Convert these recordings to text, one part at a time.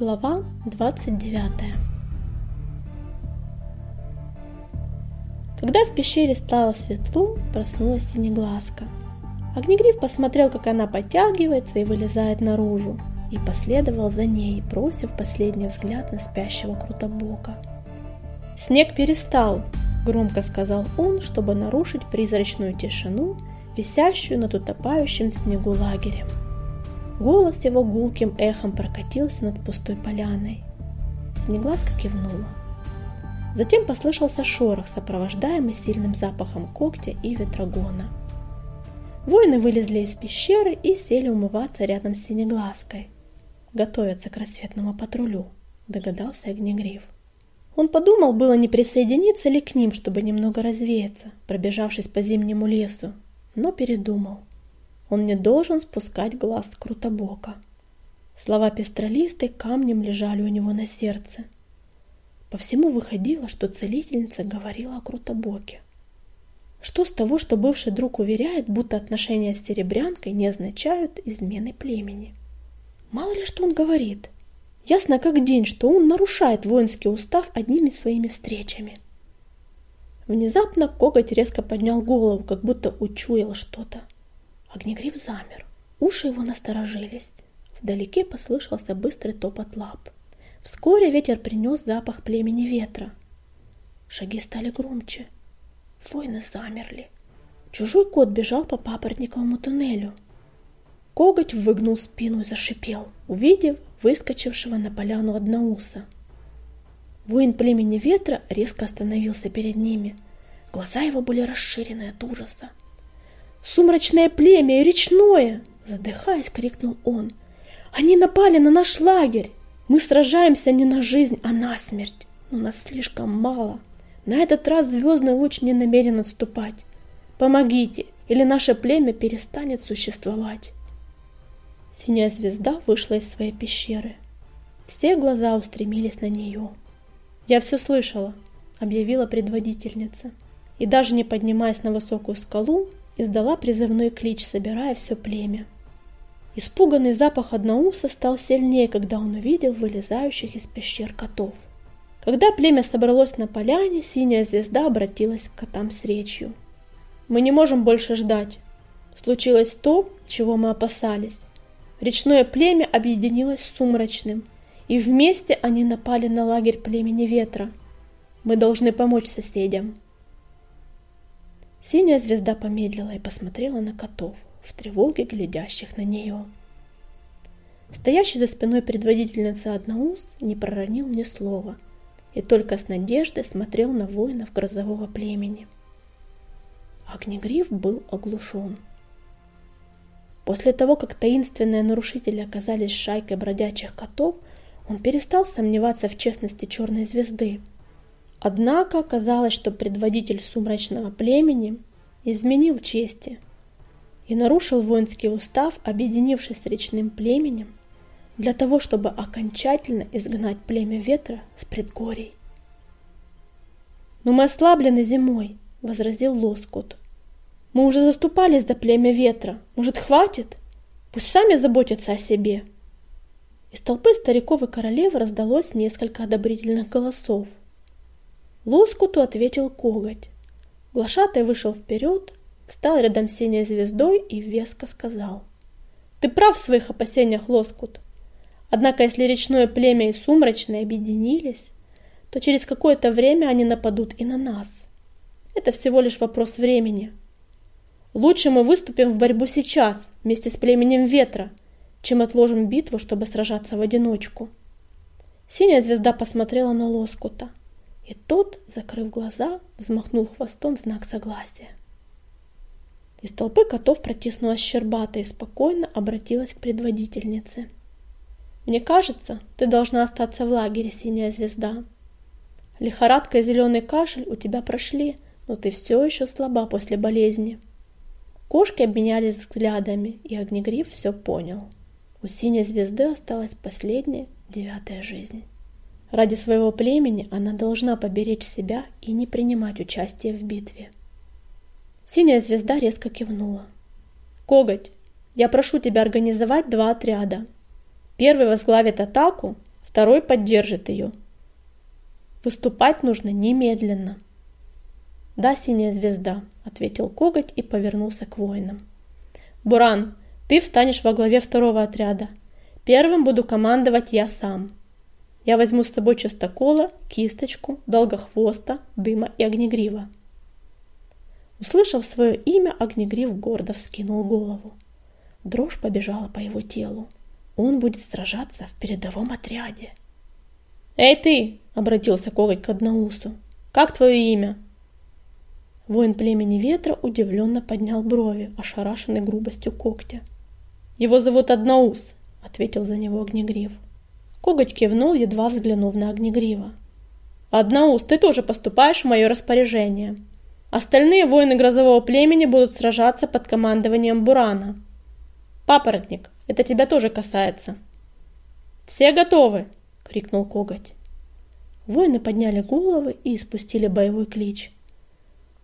Глава 29 Когда в пещере стало светло, проснулась Синеглазка. Огнегриф посмотрел, как она подтягивается и вылезает наружу, и последовал за ней, бросив последний взгляд на спящего Крутобока. «Снег перестал», — громко сказал он, чтобы нарушить призрачную тишину, висящую над утопающим в снегу лагерем. Голос его гулким эхом прокатился над пустой поляной. Снеглазка кивнула. Затем послышался шорох, сопровождаемый сильным запахом когтя и ветрогона. Воины вылезли из пещеры и сели умываться рядом с Синеглазкой. Готовятся к рассветному патрулю, догадался Огнегриф. Он подумал, было не присоединиться ли к ним, чтобы немного развеяться, пробежавшись по зимнему лесу, но передумал. Он не должен спускать глаз с Крутобока. Слова пестролистой камнем лежали у него на сердце. По всему выходило, что целительница говорила о Крутобоке. Что с того, что бывший друг уверяет, будто отношения с серебрянкой не означают измены племени? Мало ли что он говорит. Ясно как день, что он нарушает воинский устав одними своими встречами. Внезапно коготь резко поднял голову, как будто учуял что-то. Огнегриф замер. Уши его насторожились. Вдалеке послышался быстрый топот лап. Вскоре ветер принес запах племени ветра. Шаги стали громче. Воины замерли. Чужой кот бежал по папоротниковому туннелю. Коготь выгнул спину и зашипел, увидев выскочившего на поляну одноуса. Воин племени ветра резко остановился перед ними. Глаза его были расширены от ужаса. Сумрачное племя и речное!» Задыхаясь, крикнул он. «Они напали на наш лагерь! Мы сражаемся не на жизнь, а на смерть, но нас слишком мало. На этот раз звездный луч не намерен отступать. Помогите, или наше племя перестанет существовать!» Синяя звезда вышла из своей пещеры. Все глаза устремились на нее. «Я все слышала», — объявила предводительница. И даже не поднимаясь на высокую скалу, издала призывной клич, собирая все племя. Испуганный запах одноуса стал сильнее, когда он увидел вылезающих из пещер котов. Когда племя собралось на поляне, синяя звезда обратилась к котам с речью. «Мы не можем больше ждать. Случилось то, чего мы опасались. Речное племя объединилось с сумрачным, и вместе они напали на лагерь племени ветра. Мы должны помочь соседям». Синяя звезда помедлила и посмотрела на котов, в тревоге глядящих на нее. Стоящий за спиной предводительницы Одноус не проронил ни слова и только с надеждой смотрел на воинов грозового племени. Огнегриф был оглушен. После того, как таинственные нарушители оказались шайкой бродячих котов, он перестал сомневаться в честности черной звезды – Однако оказалось, что предводитель сумрачного племени изменил чести и нарушил воинский устав, объединившись с речным племенем, для того, чтобы окончательно изгнать племя ветра с предгорий. «Но мы ослаблены зимой», — возразил Лоскут. «Мы уже заступались за племя ветра. Может, хватит? Пусть сами заботятся о себе». Из толпы стариков и королев раздалось несколько одобрительных голосов. Лоскуту ответил коготь. Глашатай вышел вперед, встал рядом с синей звездой и веско сказал. Ты прав в своих опасениях, Лоскут. Однако, если речное племя и сумрачное объединились, то через какое-то время они нападут и на нас. Это всего лишь вопрос времени. Лучше мы выступим в борьбу сейчас, вместе с племенем ветра, чем отложим битву, чтобы сражаться в одиночку. Синяя звезда посмотрела на Лоскута. И тот, закрыв глаза, взмахнул хвостом в знак согласия. Из толпы котов протиснулась Щербата и спокойно обратилась к предводительнице. «Мне кажется, ты должна остаться в лагере, синяя звезда. Лихорадка и зеленый кашель у тебя прошли, но ты все еще слаба после болезни». Кошки обменялись взглядами, и Огнегриф все понял. У синей звезды осталась последняя, девятая жизнь. Ради своего племени она должна поберечь себя и не принимать участие в битве. Синяя звезда резко кивнула. «Коготь, я прошу тебя организовать два отряда. Первый возглавит атаку, второй поддержит ее. Выступать нужно немедленно. «Да, синяя звезда», — ответил коготь и повернулся к воинам. «Буран, ты встанешь во главе второго отряда. Первым буду командовать я сам. Я возьму с собой частокола, кисточку, долгохвоста, дыма и огнегрива». Услышав свое имя, Огнегрив гордо вскинул голову. Дрожь побежала по его телу. Он будет сражаться в передовом отряде. «Эй ты!» — обратился коготь к Одноусу. «Как твое имя?» Воин племени ветра удивленно поднял брови, ошарашенный грубостью когтя. «Его зовут Одноус», — ответил за него Огнегрив. Коготь кивнул, едва взглянув на Огнегрива. «Одноус, ты тоже поступаешь в мое распоряжение. Остальные воины грозового племени будут сражаться под командованием Бурана. Папоротник, это тебя тоже касается». «Все готовы!» — крикнул коготь. Воины подняли головы и испустили боевой клич.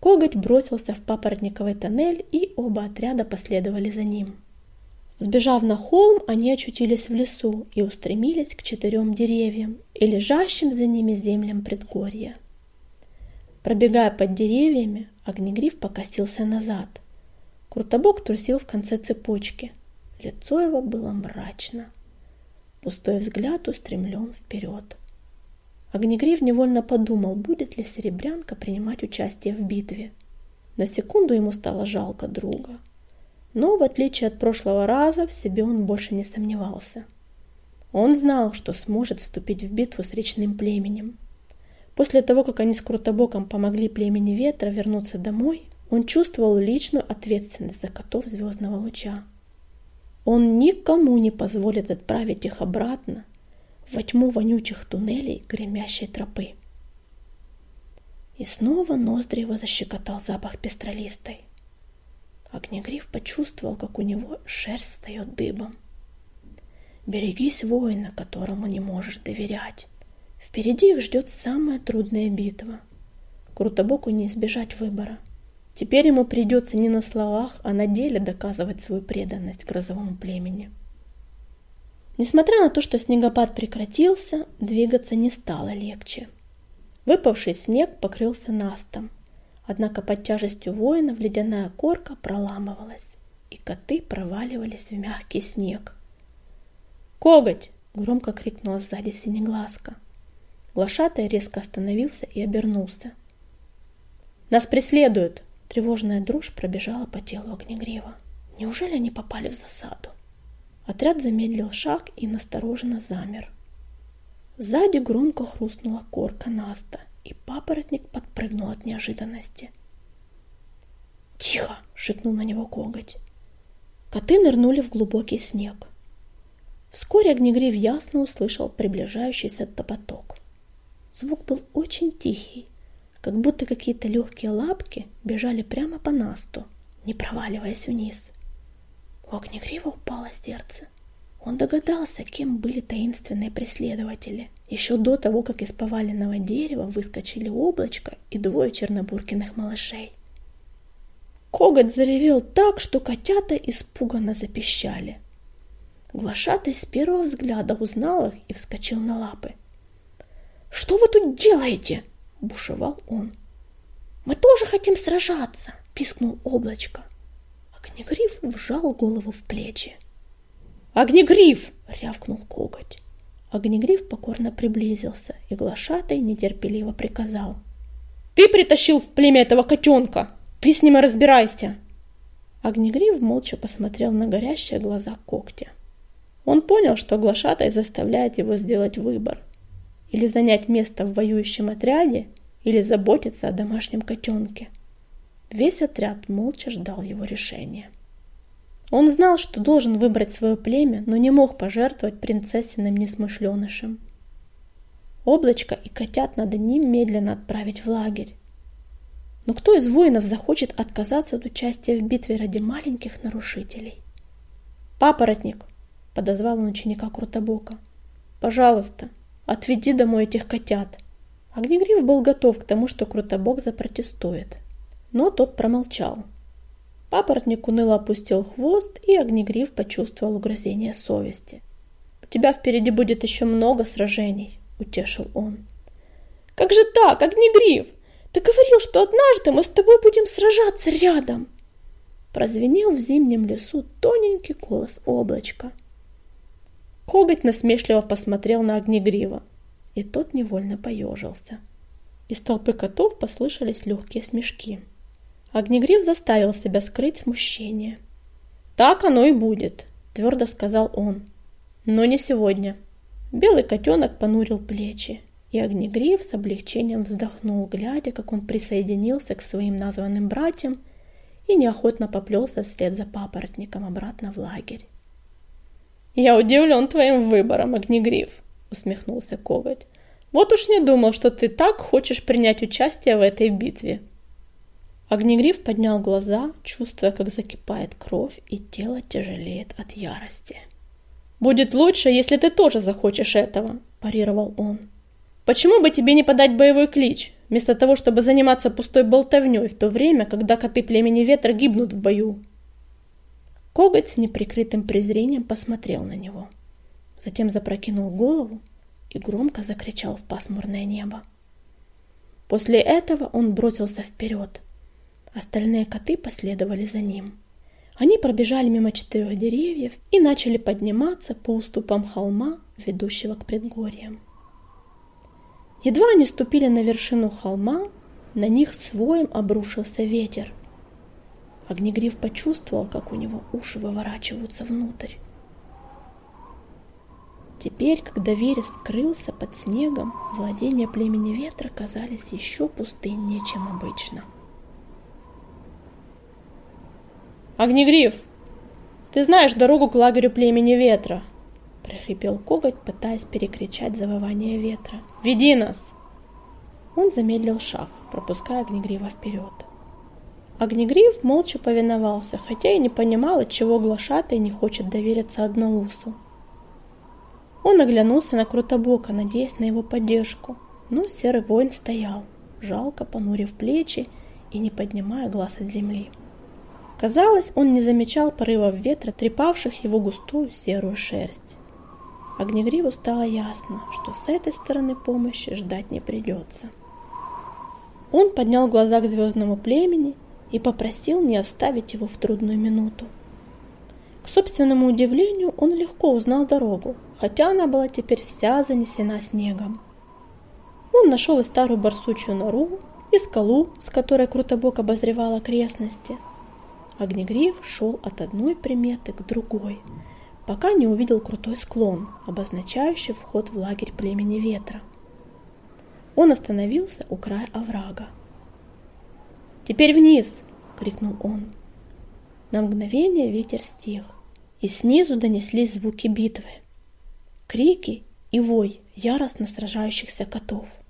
Коготь бросился в папоротниковый тоннель, и оба отряда последовали за ним. Сбежав на холм, они очутились в лесу и устремились к четырем деревьям и лежащим за ними землям предгорья. Пробегая под деревьями, Огнегриф покосился назад. Крутобок трусил в конце цепочки. Лицо его было мрачно. Пустой взгляд устремлен вперед. Огнегрив невольно подумал, будет ли Серебрянка принимать участие в битве. На секунду ему стало жалко друга. Но, в отличие от прошлого раза, в себе он больше не сомневался. Он знал, что сможет вступить в битву с речным племенем. После того, как они с Крутобоком помогли племени Ветра вернуться домой, он чувствовал личную ответственность за котов Звездного Луча. Он никому не позволит отправить их обратно во тьму вонючих туннелей гремящей тропы. И снова ноздри его защекотал запах пестролистой. Огнегриф почувствовал, как у него шерсть встает дыбом. Берегись воина, которому не можешь доверять. Впереди их ждет самая трудная битва. Крутобоку не избежать выбора. Теперь ему придется не на словах, а на деле доказывать свою преданность грозовому племени. Несмотря на то, что снегопад прекратился, двигаться не стало легче. Выпавший снег покрылся настом, однако под тяжестью воинов ледяная корка проламывалась, и коты проваливались в мягкий снег. «Коготь!» — громко крикнула сзади синеглазка. Глашатай резко остановился и обернулся. «Нас преследуют!» Тревожная дрожь пробежала по телу огнегрива. Неужели они попали в засаду? Отряд замедлил шаг и настороженно замер. Сзади громко хрустнула корка Наста, и папоротник подпрыгнул от неожиданности. «Тихо!» — шикнул на него коготь. Коты нырнули в глубокий снег. Вскоре Огнегрив ясно услышал приближающийся топоток. Звук был очень тихий, как будто какие-то легкие лапки бежали прямо по насту, не проваливаясь вниз. У Огнегрива упало сердце. Он догадался, кем были таинственные преследователи, еще до того, как из поваленного дерева выскочили облачко и двое чернобуркиных малышей. Коготь заревел так, что котята испуганно запищали. Глашатый с первого взгляда узнал их и вскочил на лапы. «Что вы тут делаете?» – бушевал он. «Мы тоже хотим сражаться!» – пискнул облачко. Огнегриф вжал голову в плечи. «Огнегриф!» — рявкнул коготь. Огнегриф покорно приблизился, и глашатай нетерпеливо приказал. «Ты притащил в племя этого котенка! Ты с ним и разбирайся!» Огнегриф молча посмотрел на горящие глаза когтя. Он понял, что глашатай заставляет его сделать выбор. Или занять место в воюющем отряде, или заботиться о домашнем котенке. Весь отряд молча ждал его решения. Он знал, что должен выбрать свое племя, но не мог пожертвовать принцессиным несмышленышем. Облачко и котят надо немедленно отправить в лагерь. Но кто из воинов захочет отказаться от участия в битве ради маленьких нарушителей? «Папоротник!» — подозвал он ученика Крутобока. «Пожалуйста, отведи домой этих котят!» Огнегриф был готов к тому, что Крутобок запротестует но тот промолчал. Папоротник уныло опустил хвост, и Огнегриф почувствовал угрызение совести. тебя впереди будет еще много сражений», — утешил он. «Как же так, Огнегриф? Ты говорил, что однажды мы с тобой будем сражаться рядом!» Прозвенел в зимнем лесу тоненький голос облачка. Коготь насмешливо посмотрел на Огнегрива, и тот невольно поежился. Из толпы котов послышались легкие смешки. Огнегрив заставил себя скрыть смущение. «Так оно и будет», — твердо сказал он. «Но не сегодня». Белый котенок понурил плечи, и Огнегрив с облегчением вздохнул, глядя, как он присоединился к своим названным братьям и неохотно поплелся вслед за папоротником обратно в лагерь. «Я удивлен твоим выбором, Огнегрив», — усмехнулся Коготь. «Вот уж не думал, что ты так хочешь принять участие в этой битве». Огнегриф поднял глаза, чувствуя, как закипает кровь, и тело тяжелеет от ярости. «Будет лучше, если ты тоже захочешь этого», – парировал он. «Почему бы тебе не подать боевой клич, вместо того, чтобы заниматься пустой болтовней в то время, когда коты племени ветра гибнут в бою?» Коготь с неприкрытым презрением посмотрел на него. Затем запрокинул голову и громко закричал в пасмурное небо. После этого он бросился вперед – Остальные коты последовали за ним. Они пробежали мимо четырех деревьев и начали подниматься по уступам холма, ведущего к предгорьям. Едва они ступили на вершину холма, на них своим обрушился ветер. Огнегриф почувствовал, как у него уши выворачиваются внутрь. Теперь, когда Верес скрылся под снегом, владения племени ветра казались еще пустыннее, чем обычно. «Огнегриф, ты знаешь дорогу к лагерю племени ветра!» — прохрипел коготь, пытаясь перекричать завывание ветра. «Веди нас!» Он замедлил шаг, пропуская Огнегрива вперед. Огнегрив молча повиновался, хотя и не понимал, отчего глашатый не хочет довериться Одноусу. Он оглянулся на Крутобока, надеясь на его поддержку, но серый воин стоял, жалко понурив плечи и не поднимая глаз от земли. Казалось, он не замечал порывов ветра, трепавших его густую серую шерсть. Огнегриву стало ясно, что с этой стороны помощи ждать не придется. Он поднял глаза к звездному племени и попросил не оставить его в трудную минуту. К собственному удивлению, он легко узнал дорогу, хотя она была теперь вся занесена снегом. Он нашел и старую барсучью нору, и скалу, с которой Крутобок обозревал окрестности – Огнегриф шел от одной приметы к другой, пока не увидел крутой склон, обозначающий вход в лагерь племени ветра. Он остановился у края оврага. «Теперь вниз!» — крикнул он. На мгновение ветер стих, и снизу донеслись звуки битвы. Крики и вой яростно сражающихся котов —